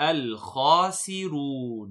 الخاسرون.